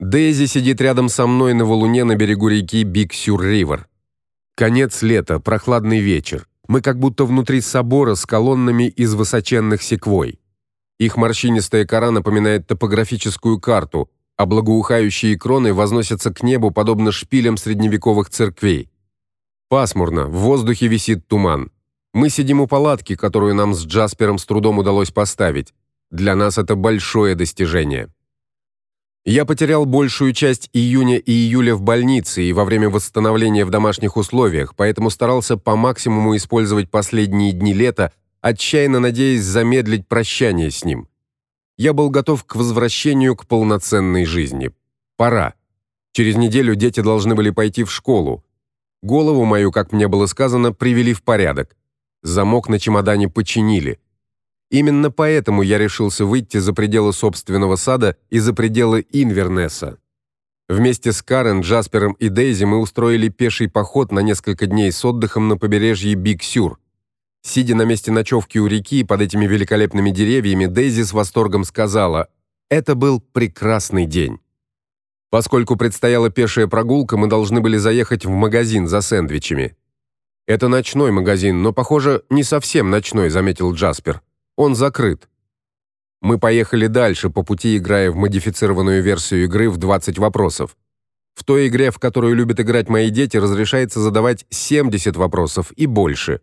Дейзи сидит рядом со мной на валуне на берегу реки Биг-Сюр-Ривер. Конец лета, прохладный вечер. Мы как будто внутри собора с колоннами из высоченных секвой. Их морщинистая кора напоминает топографическую карту, а благоухающие кроны возносятся к небу подобно шпилям средневековых церквей. Пасмурно, в воздухе висит туман. Мы сидим у палатки, которую нам с Джаспером с трудом удалось поставить. Для нас это большое достижение. Я потерял большую часть июня и июля в больнице и во время восстановления в домашних условиях, поэтому старался по максимуму использовать последние дни лета, отчаянно надеясь замедлить прощание с ним. Я был готов к возвращению к полноценной жизни. Пора. Через неделю дети должны были пойти в школу. Голову мою, как мне было сказано, привели в порядок. Замок на чемодане починили. Именно поэтому я решился выйти за пределы собственного сада и за пределы Инвернеса. Вместе с Карен, Джаспером и Дейзи мы устроили пеший поход на несколько дней с отдыхом на побережье Биг-Сюр. Сидя на месте ночевки у реки под этими великолепными деревьями, Дейзи с восторгом сказала: "Это был прекрасный день". Поскольку предстояла пешая прогулка, мы должны были заехать в магазин за сэндвичами. Это ночной магазин, но, похоже, не совсем ночной, заметил Джаспер. Он закрыт. Мы поехали дальше, по пути играя в модифицированную версию игры в 20 вопросов. В той игре, в которую любят играть мои дети, разрешается задавать 70 вопросов и больше.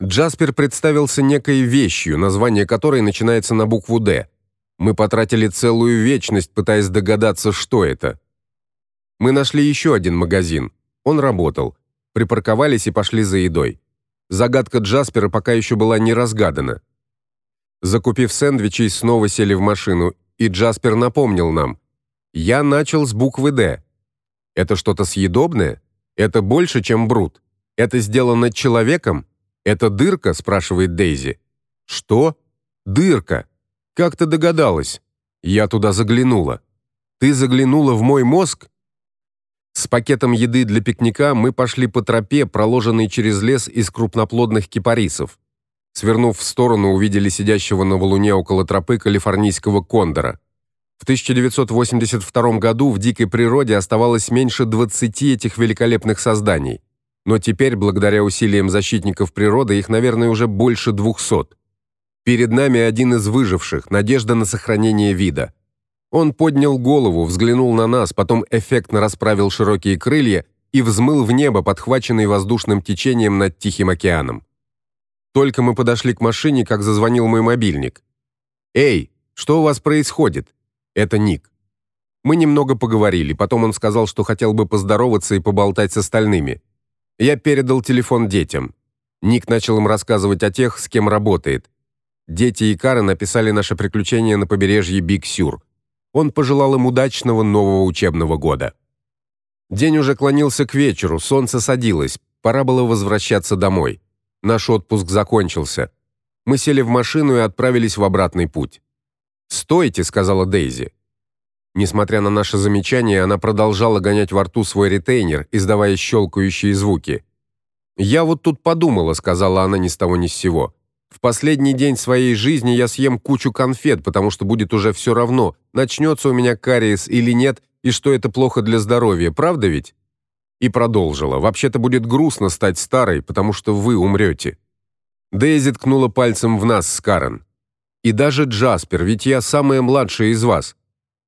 Джаспер представился некой вещью, название которой начинается на букву Д. Мы потратили целую вечность, пытаясь догадаться, что это. Мы нашли еще один магазин. Он работал. Припарковались и пошли за едой. Загадка Джаспера пока еще была не разгадана. Закупив сэндвичи, снова сели в машину, и Джаспер напомнил нам: "Я начал с буквы Д. Это что-то съедобное? Это больше, чем брут? Это сделано человеком? Это дырка?" спрашивает Дейзи. "Что? Дырка? Как ты догадалась?" Я туда заглянула. Ты заглянула в мой мозг? С пакетом еды для пикника мы пошли по тропе, проложенной через лес из крупноплодных кипарисов. Свернув в сторону, увидели сидящего на валуне около тропы калифорнийского кондора. В 1982 году в дикой природе оставалось меньше 20 этих великолепных созданий. Но теперь, благодаря усилиям защитников природы, их, наверное, уже больше 200. Перед нами один из выживших, надежда на сохранение вида. Он поднял голову, взглянул на нас, потом эффектно расправил широкие крылья и взмыл в небо, подхваченный воздушным течением над Тихим океаном. Только мы подошли к машине, как зазвонил мой мобильник. «Эй, что у вас происходит?» Это Ник. Мы немного поговорили, потом он сказал, что хотел бы поздороваться и поболтать с остальными. Я передал телефон детям. Ник начал им рассказывать о тех, с кем работает. Дейзи и Карен описали наше приключение на побережье Биг-Сюр. Он пожелал им удачного нового учебного года. День уже клонился к вечеру, солнце садилось, пора было возвращаться домой. Наш отпуск закончился. Мы сели в машину и отправились в обратный путь. "Стойте", сказала Дейзи. Несмотря на наше замечание, она продолжала гонять во рту свой ретейнер, издавая щелкающие звуки. "Я вот тут подумала", сказала она ни с того ни с сего. "В последний день своей жизни я съем кучу конфет, потому что будет уже все равно, начнется у меня кариес или нет, и что это плохо для здоровья, правда ведь?" И продолжила: "Вообще-то будет грустно стать старой, потому что вы умрете». Дейзи ткнула пальцем в нас с Карен. И даже Джаспер, ведь я самая младшая из вас.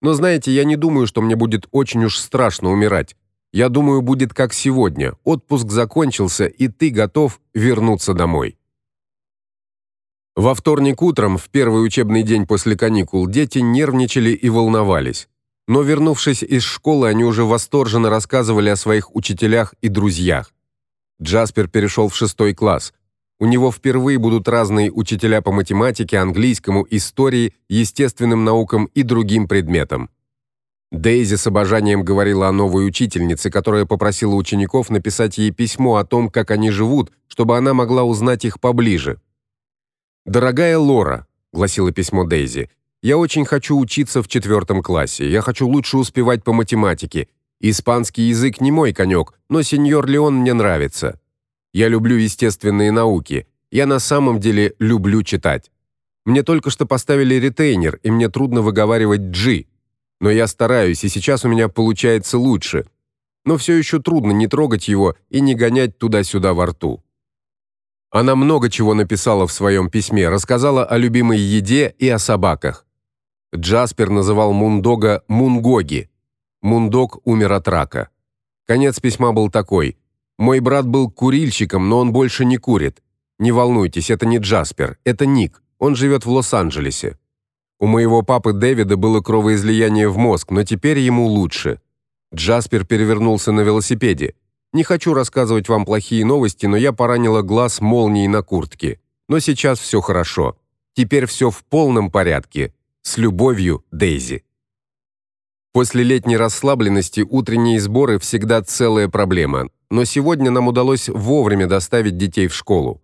Но знаете, я не думаю, что мне будет очень уж страшно умирать. Я думаю, будет как сегодня. Отпуск закончился, и ты готов вернуться домой. Во вторник утром, в первый учебный день после каникул, дети нервничали и волновались. Но вернувшись из школы, они уже восторженно рассказывали о своих учителях и друзьях. Джаспер перешел в шестой класс. У него впервые будут разные учителя по математике, английскому, истории, естественным наукам и другим предметам. Дейзи с обожанием говорила о новой учительнице, которая попросила учеников написать ей письмо о том, как они живут, чтобы она могла узнать их поближе. Дорогая Лора, гласило письмо Дейзи. Я очень хочу учиться в четвертом классе. Я хочу лучше успевать по математике. Испанский язык не мой конек, но сеньор Леон мне нравится. Я люблю естественные науки. Я на самом деле люблю читать. Мне только что поставили ретейнер, и мне трудно выговаривать G. Но я стараюсь, и сейчас у меня получается лучше. Но все еще трудно не трогать его и не гонять туда-сюда во рту. Она много чего написала в своем письме, рассказала о любимой еде и о собаках. Джаспер называл Мундога Мунгоги. Мундог умер от рака. Конец письма был такой: "Мой брат был курильщиком, но он больше не курит. Не волнуйтесь, это не Джаспер, это Ник. Он живет в Лос-Анджелесе. У моего папы Дэвида было кровоизлияние в мозг, но теперь ему лучше. Джаспер перевернулся на велосипеде. Не хочу рассказывать вам плохие новости, но я поранила глаз молнией на куртке. Но сейчас все хорошо. Теперь все в полном порядке. С любовью, Дейзи. После летней расслабленности утренние сборы всегда целая проблема, но сегодня нам удалось вовремя доставить детей в школу.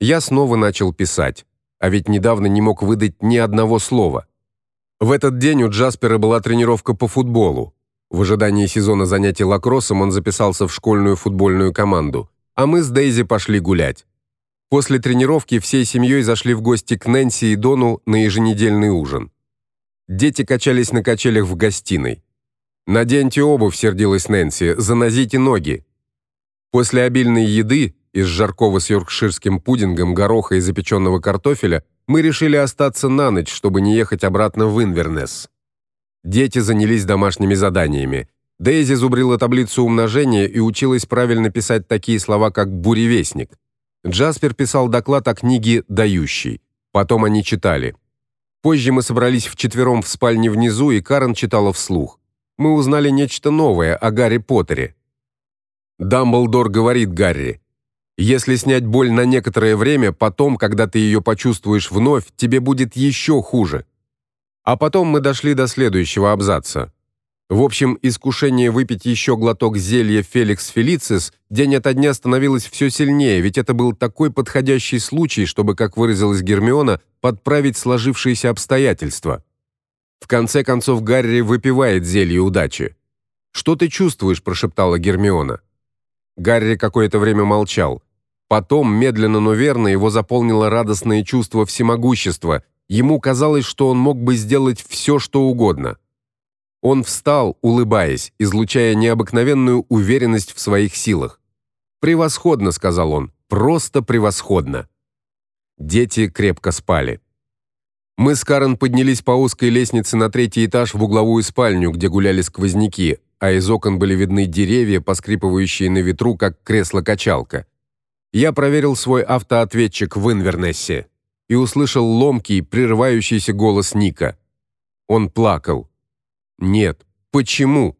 Я снова начал писать а ведь недавно не мог выдать ни одного слова. В этот день у Джаспера была тренировка по футболу. В ожидании сезона занятий лакроссом он записался в школьную футбольную команду, а мы с Дейзи пошли гулять. После тренировки всей семьей зашли в гости к Нэнси и Дону на еженедельный ужин. Дети качались на качелях в гостиной. «Наденьте обувь», — сердилась Нэнси, — «занозите ноги». После обильной еды из жаркого с йоркширским пудингом, гороха и запеченного картофеля, мы решили остаться на ночь, чтобы не ехать обратно в Инвернес. Дети занялись домашними заданиями. Дейзи зубрила таблицу умножения и училась правильно писать такие слова, как буревестник. Джаспер писал доклад о книге Дающий. Потом они читали. Позже мы собрались вчетвером в спальне внизу, и Карен читала вслух. Мы узнали нечто новое о Гарри Поттере. Дамблдор говорит Гарри: если снять боль на некоторое время, потом, когда ты ее почувствуешь вновь, тебе будет еще хуже. А потом мы дошли до следующего абзаца. В общем, искушение выпить еще глоток зелья Феликс Фелицис день ото дня становилось все сильнее, ведь это был такой подходящий случай, чтобы, как выразилась Гермиона, подправить сложившиеся обстоятельства. В конце концов Гарри выпивает зелье удачи. "Что ты чувствуешь?" прошептала Гермиона. Гарри какое-то время молчал. Потом, медленно, но верно, его заполнило радостное чувство всемогущества. Ему казалось, что он мог бы сделать все, что угодно. Он встал, улыбаясь, излучая необыкновенную уверенность в своих силах. "Превосходно", сказал он. "Просто превосходно". Дети крепко спали. Мы с Карен поднялись по узкой лестнице на третий этаж в угловую спальню, где гуляли сквозняки, а из окон были видны деревья, поскрипывающие на ветру, как кресло-качалка. Я проверил свой автоответчик в Инвернессе и услышал ломкий, прерывающийся голос Ника. Он плакал. Нет, почему?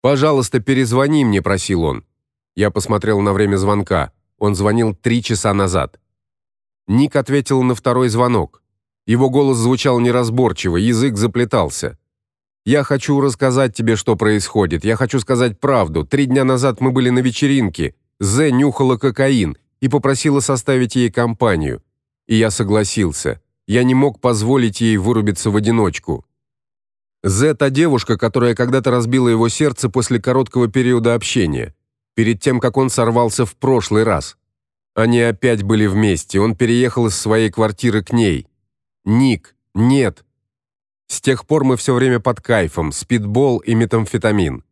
Пожалуйста, перезвони мне, просил он. Я посмотрел на время звонка. Он звонил три часа назад. Ник ответил на второй звонок. Его голос звучал неразборчиво, язык заплетался. Я хочу рассказать тебе, что происходит. Я хочу сказать правду. Три дня назад мы были на вечеринке. З нюхала кокаин и попросила составить ей компанию. И я согласился. Я не мог позволить ей вырубиться в одиночку. З та девушка, которая когда-то разбила его сердце после короткого периода общения, перед тем как он сорвался в прошлый раз. Они опять были вместе. Он переехал из своей квартиры к ней. Ник, нет, с тех пор мы все время под кайфом, спидбол и метамфетамин.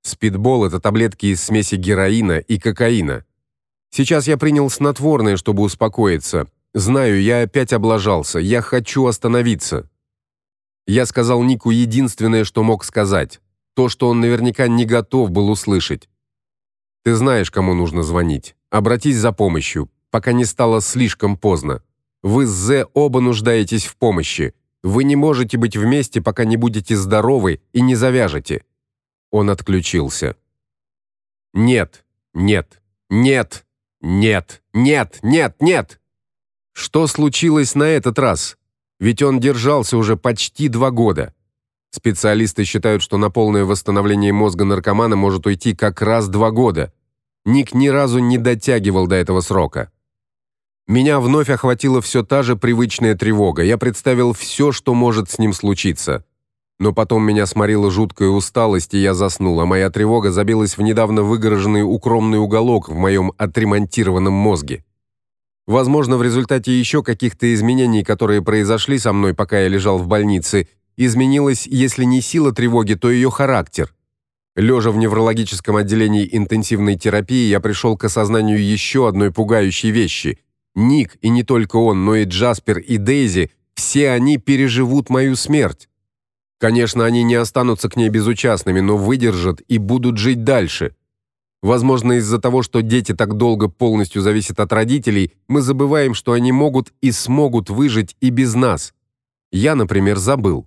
Спидбол это таблетки из смеси героина и кокаина. Сейчас я принял снотворное, чтобы успокоиться. Знаю, я опять облажался. Я хочу остановиться. Я сказал Нику единственное, что мог сказать, то, что он наверняка не готов был услышать. Ты знаешь, кому нужно звонить. Обратись за помощью, пока не стало слишком поздно. Вы с З оба нуждаетесь в помощи. Вы не можете быть вместе, пока не будете здоровы и не завяжете. Он отключился. Нет. Нет. Нет. Нет. Нет. Нет. Нет. Что случилось на этот раз? Ведь он держался уже почти два года. Специалисты считают, что на полное восстановление мозга наркомана может уйти как раз два года. Ник ни разу не дотягивал до этого срока. Меня вновь охватила все та же привычная тревога. Я представил все, что может с ним случиться. Но потом меня сморила жуткая усталость, и я заснул, а моя тревога забилась в недавно выгороженный укромный уголок в моем отремонтированном мозге. Возможно, в результате еще каких-то изменений, которые произошли со мной, пока я лежал в больнице, изменилась, если не сила тревоги, то ее характер. Лежа в неврологическом отделении интенсивной терапии, я пришел к осознанию еще одной пугающей вещи. Ник, и не только он, но и Джаспер и Дейзи, все они переживут мою смерть. Конечно, они не останутся к ней безучастными, но выдержат и будут жить дальше. Возможно, из-за того, что дети так долго полностью зависят от родителей, мы забываем, что они могут и смогут выжить и без нас. Я, например, забыл.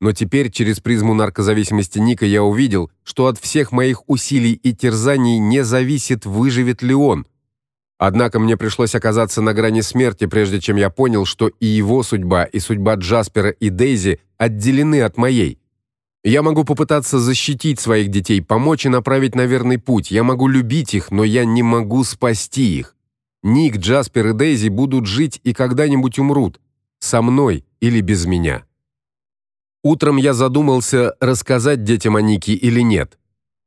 Но теперь через призму наркозависимости Ника я увидел, что от всех моих усилий и терзаний не зависит, выживет ли он. Однако мне пришлось оказаться на грани смерти, прежде чем я понял, что и его судьба, и судьба Джаспера и Дейзи отделены от моей. Я могу попытаться защитить своих детей, помочь и направить на верный путь. Я могу любить их, но я не могу спасти их. Ник, Джаспер и Дейзи будут жить и когда-нибудь умрут, со мной или без меня. Утром я задумался, рассказать детям о Нике или нет.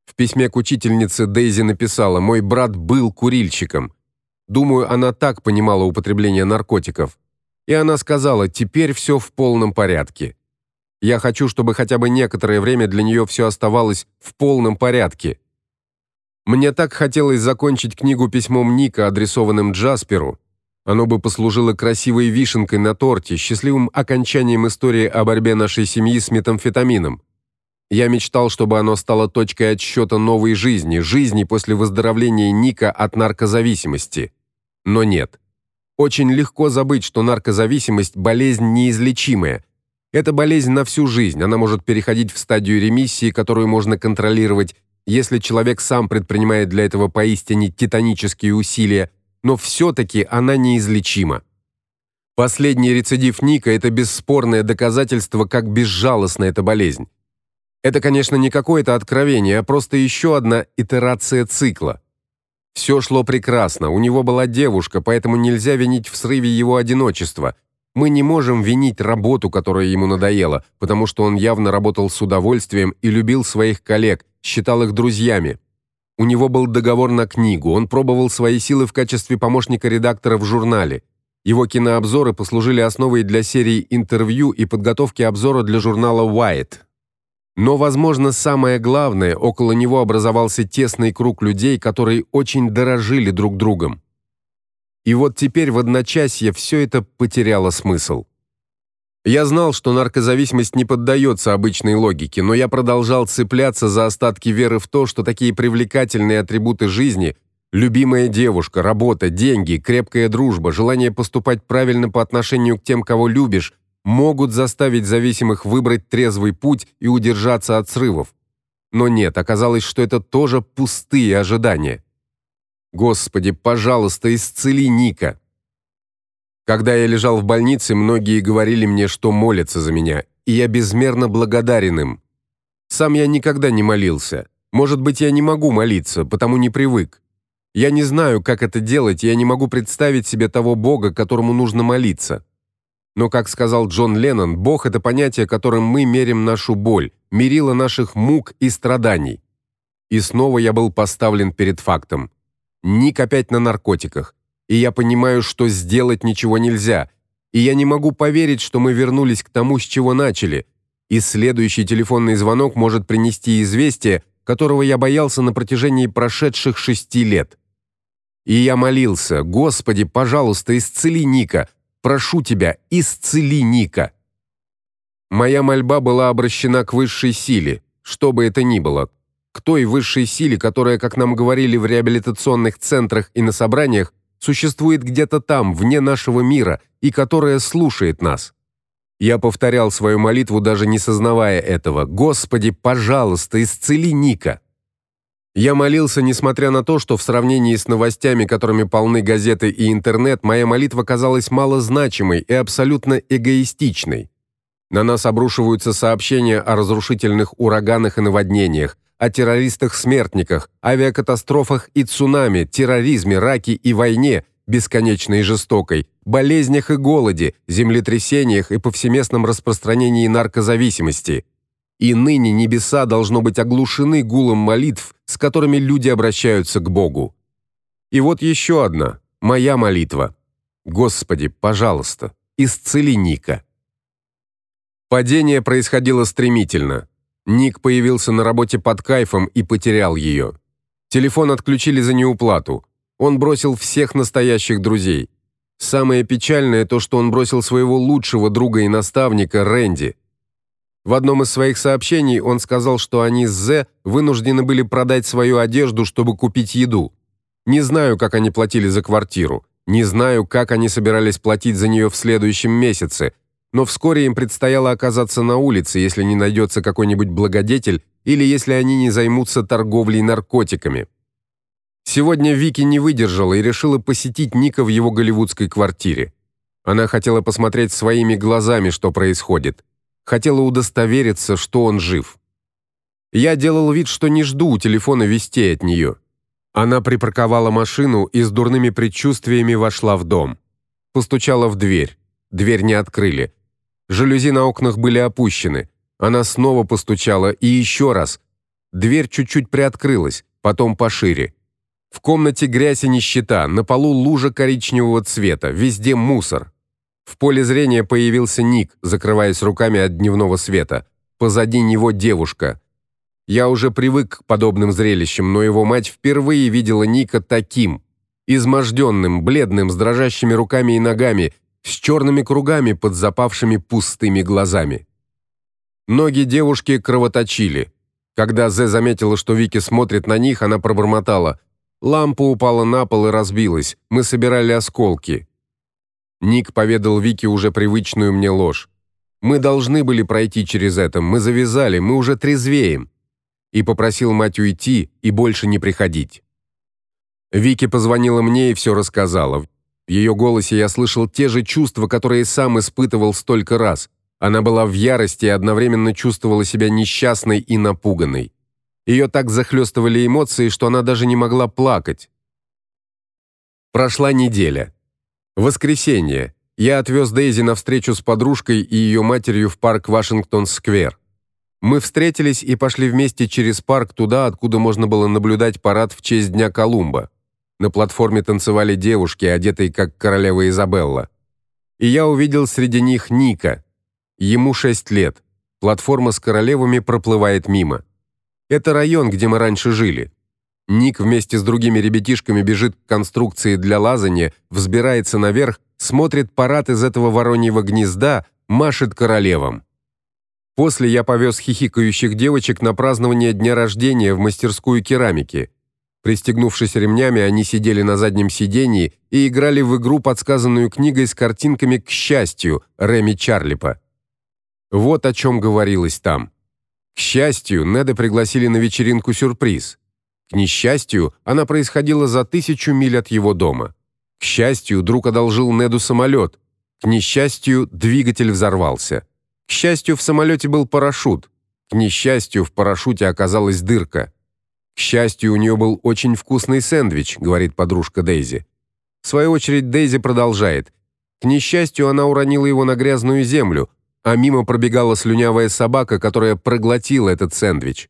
В письме к учительнице Дейзи написала: "Мой брат был курильщиком". Думаю, она так понимала употребление наркотиков. И она сказала: "Теперь все в полном порядке". Я хочу, чтобы хотя бы некоторое время для нее все оставалось в полном порядке. Мне так хотелось закончить книгу письмом Ника, адресованным Джасперу, оно бы послужило красивой вишенкой на торте, счастливым окончанием истории о борьбе нашей семьи с метамфетамином. Я мечтал, чтобы оно стало точкой отсчета новой жизни, жизни после выздоровления Ника от наркозависимости. Но нет. Очень легко забыть, что наркозависимость болезнь неизлечимая. Это болезнь на всю жизнь. Она может переходить в стадию ремиссии, которую можно контролировать, если человек сам предпринимает для этого поистине титанические усилия но все таки она неизлечима. Последний рецидив Ника это бесспорное доказательство, как безжалостна эта болезнь. Это, конечно, не какое-то откровение, а просто еще одна итерация цикла. Все шло прекрасно, у него была девушка, поэтому нельзя винить в срыве его одиночества. Мы не можем винить работу, которая ему надоела, потому что он явно работал с удовольствием и любил своих коллег, считал их друзьями. У него был договор на книгу, он пробовал свои силы в качестве помощника редактора в журнале. Его кинообзоры послужили основой для серии интервью и подготовки обзора для журнала Wired. Но, возможно, самое главное, около него образовался тесный круг людей, которые очень дорожили друг другом. И вот теперь в одночасье все это потеряло смысл. Я знал, что наркозависимость не поддается обычной логике, но я продолжал цепляться за остатки веры в то, что такие привлекательные атрибуты жизни любимая девушка, работа, деньги, крепкая дружба, желание поступать правильно по отношению к тем, кого любишь, могут заставить зависимых выбрать трезвый путь и удержаться от срывов. Но нет, оказалось, что это тоже пустые ожидания. Господи, пожалуйста, исцели Ника. Когда я лежал в больнице, многие говорили мне, что молятся за меня, и я безмерно благодарен им. Сам я никогда не молился. Может быть, я не могу молиться, потому не привык. Я не знаю, как это делать, я не могу представить себе того Бога, которому нужно молиться. Но, как сказал Джон Леннон, Бог это понятие, которым мы мерим нашу боль, мерило наших мук и страданий. И снова я был поставлен перед фактом. Ник опять на наркотиках и я понимаю, что сделать ничего нельзя. И я не могу поверить, что мы вернулись к тому, с чего начали. И следующий телефонный звонок может принести известие, которого я боялся на протяжении прошедших шести лет. И я молился: "Господи, пожалуйста, исцели Ника. Прошу тебя, исцели Ника". Моя мольба была обращена к высшей силе, что бы это ни было, к той высшей силе, которая, как нам говорили в реабилитационных центрах и на собраниях, существует где-то там, вне нашего мира, и которая слушает нас. Я повторял свою молитву, даже не сознавая этого. Господи, пожалуйста, исцели Ника. Я молился, несмотря на то, что в сравнении с новостями, которыми полны газеты и интернет, моя молитва казалась малозначимой и абсолютно эгоистичной. На нас обрушиваются сообщения о разрушительных ураганах и наводнениях, о террористах-смертниках, авиакатастрофах и цунами, терроризме, раке и войне, бесконечной и жестокой, болезнях и голоде, землетрясениях и повсеместном распространении наркозависимости. И ныне небеса должно быть оглушены гулом молитв, с которыми люди обращаются к Богу. И вот еще одна, моя молитва. Господи, пожалуйста, исцели Ника. Падение происходило стремительно. Ник появился на работе под кайфом и потерял ее. Телефон отключили за неуплату. Он бросил всех настоящих друзей. Самое печальное то, что он бросил своего лучшего друга и наставника Рэнди. В одном из своих сообщений он сказал, что они с Зе вынуждены были продать свою одежду, чтобы купить еду. Не знаю, как они платили за квартиру, не знаю, как они собирались платить за нее в следующем месяце, но вскоре им предстояло оказаться на улице, если не найдется какой-нибудь благодетель или если они не займутся торговлей наркотиками. Сегодня Вики не выдержала и решила посетить Ника в его голливудской квартире. Она хотела посмотреть своими глазами, что происходит хотела удостовериться, что он жив. Я делал вид, что не жду у телефона вестей от нее. Она припарковала машину и с дурными предчувствиями вошла в дом. Постучала в дверь. Дверь не открыли. Жалюзи на окнах были опущены. Она снова постучала и еще раз. Дверь чуть-чуть приоткрылась, потом пошире. В комнате грязь и нищета, на полу лужа коричневого цвета, везде мусор. В поле зрения появился Ник, закрываясь руками от дневного света. Позади него девушка. Я уже привык к подобным зрелищам, но его мать впервые видела Ника таким, изможденным, бледным, с дрожащими руками и ногами, с черными кругами под запавшими пустыми глазами. Ноги девушки кровоточили. Когда Зе заметила, что Вики смотрит на них, она пробормотала: "Лампа упала на пол и разбилась. Мы собирали осколки". Ник поведал Вике уже привычную мне ложь. Мы должны были пройти через это, мы завязали, мы уже трезвеем. И попросил мать уйти и больше не приходить. Вики позвонила мне и все рассказала. В ее голосе я слышал те же чувства, которые сам испытывал столько раз. Она была в ярости и одновременно чувствовала себя несчастной и напуганной. Ее так захлестывали эмоции, что она даже не могла плакать. Прошла неделя. Воскресенье. Я отвез Дейзи на встречу с подружкой и ее матерью в парк Вашингтон-сквер. Мы встретились и пошли вместе через парк туда, откуда можно было наблюдать парад в честь Дня Колумба. На платформе танцевали девушки, одетые как королева Изабелла. И я увидел среди них Ника. Ему шесть лет. Платформа с королевами проплывает мимо. Это район, где мы раньше жили. Ник вместе с другими ребятишками бежит к конструкции для лазания, взбирается наверх, смотрит парад из этого вороньего гнезда, машет королевам. После я повез хихикающих девочек на празднование дня рождения в мастерскую керамики. Пристегнувшись ремнями, они сидели на заднем сиденье и играли в игру, подсказанную книгой с картинками к счастью Реми Чарлипа. Вот о чем говорилось там. К счастью, Неда пригласили на вечеринку-сюрприз. К несчастью, она происходила за тысячу миль от его дома. К счастью, друг одолжил Неду самолет. К несчастью, двигатель взорвался. К счастью, в самолете был парашют. К несчастью, в парашюте оказалась дырка. К счастью, у нее был очень вкусный сэндвич, говорит подружка Дейзи. В свою очередь Дейзи продолжает: к несчастью, она уронила его на грязную землю, а мимо пробегала слюнявая собака, которая проглотила этот сэндвич.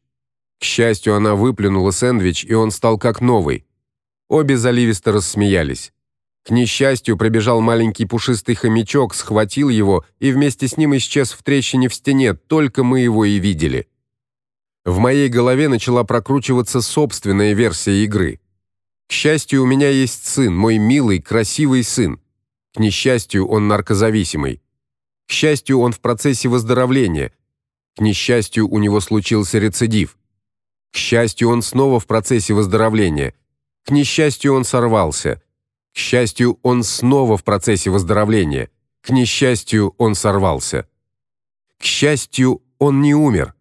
К счастью, она выплюнула сэндвич, и он стал как новый. Обе заливисто рассмеялись. К несчастью, пробежал маленький пушистый хомячок, схватил его и вместе с ним исчез в трещине в стене, только мы его и видели. В моей голове начала прокручиваться собственная версия игры. К счастью, у меня есть сын, мой милый, красивый сын. К несчастью, он наркозависимый. К счастью, он в процессе выздоровления. К несчастью, у него случился рецидив. К счастью, он снова в процессе выздоровления. К несчастью, он сорвался. К счастью, он снова в процессе выздоровления. К несчастью, он сорвался. К счастью, он не умер.